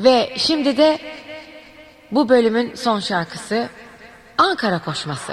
Ve şimdi de bu bölümün son şarkısı Ankara Koşması.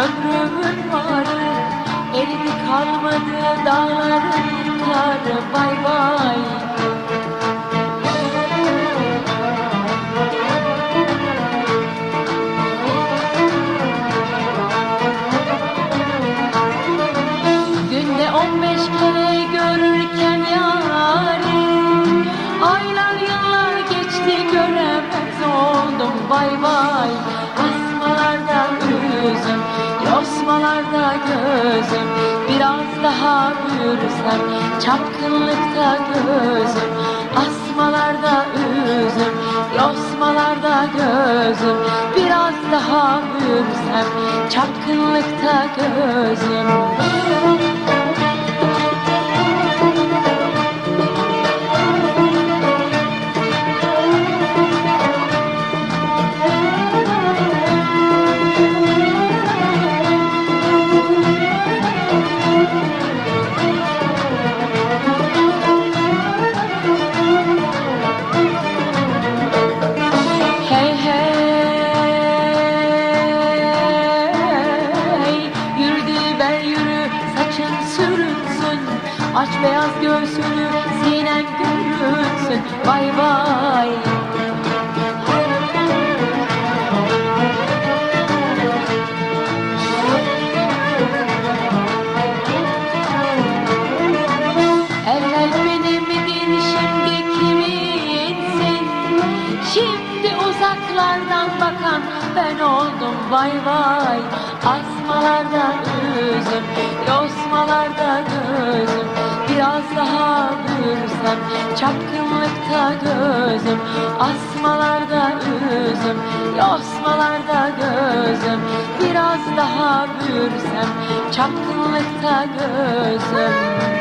Ömrümün varı Eridi kalmadı dağların karı Bay bay Günde on beş kere görürken yâri Aylar yıllar geçti göremez oldum Bay bay gözüm. Biraz daha büyürsem Çapkınlıkta gözüm. Asmalarda üzüm Yosmalarda gözüm. Biraz daha büyürsem Çapkınlıkta gözüm Dilber yürü saçın sürünsün. Aç beyaz göğsünü sinen görünsün Bay bay uzaklardan bakan ben oldum vay vay. Asmalarda üzüm, yosmalarda gözüm. Biraz daha büyürsem çapkınlıkta gözüm. Asmalarda üzüm, yosmalarda gözüm. Biraz daha büyürsem çapkınlıkta gözüm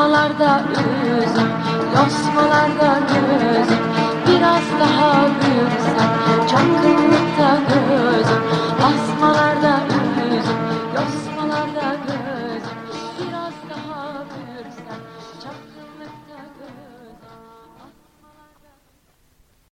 Yosmalarda gözüm, yosmalarda gözüm. Biraz daha büyüsem, çapkınlıkta gözüm. Basmalarda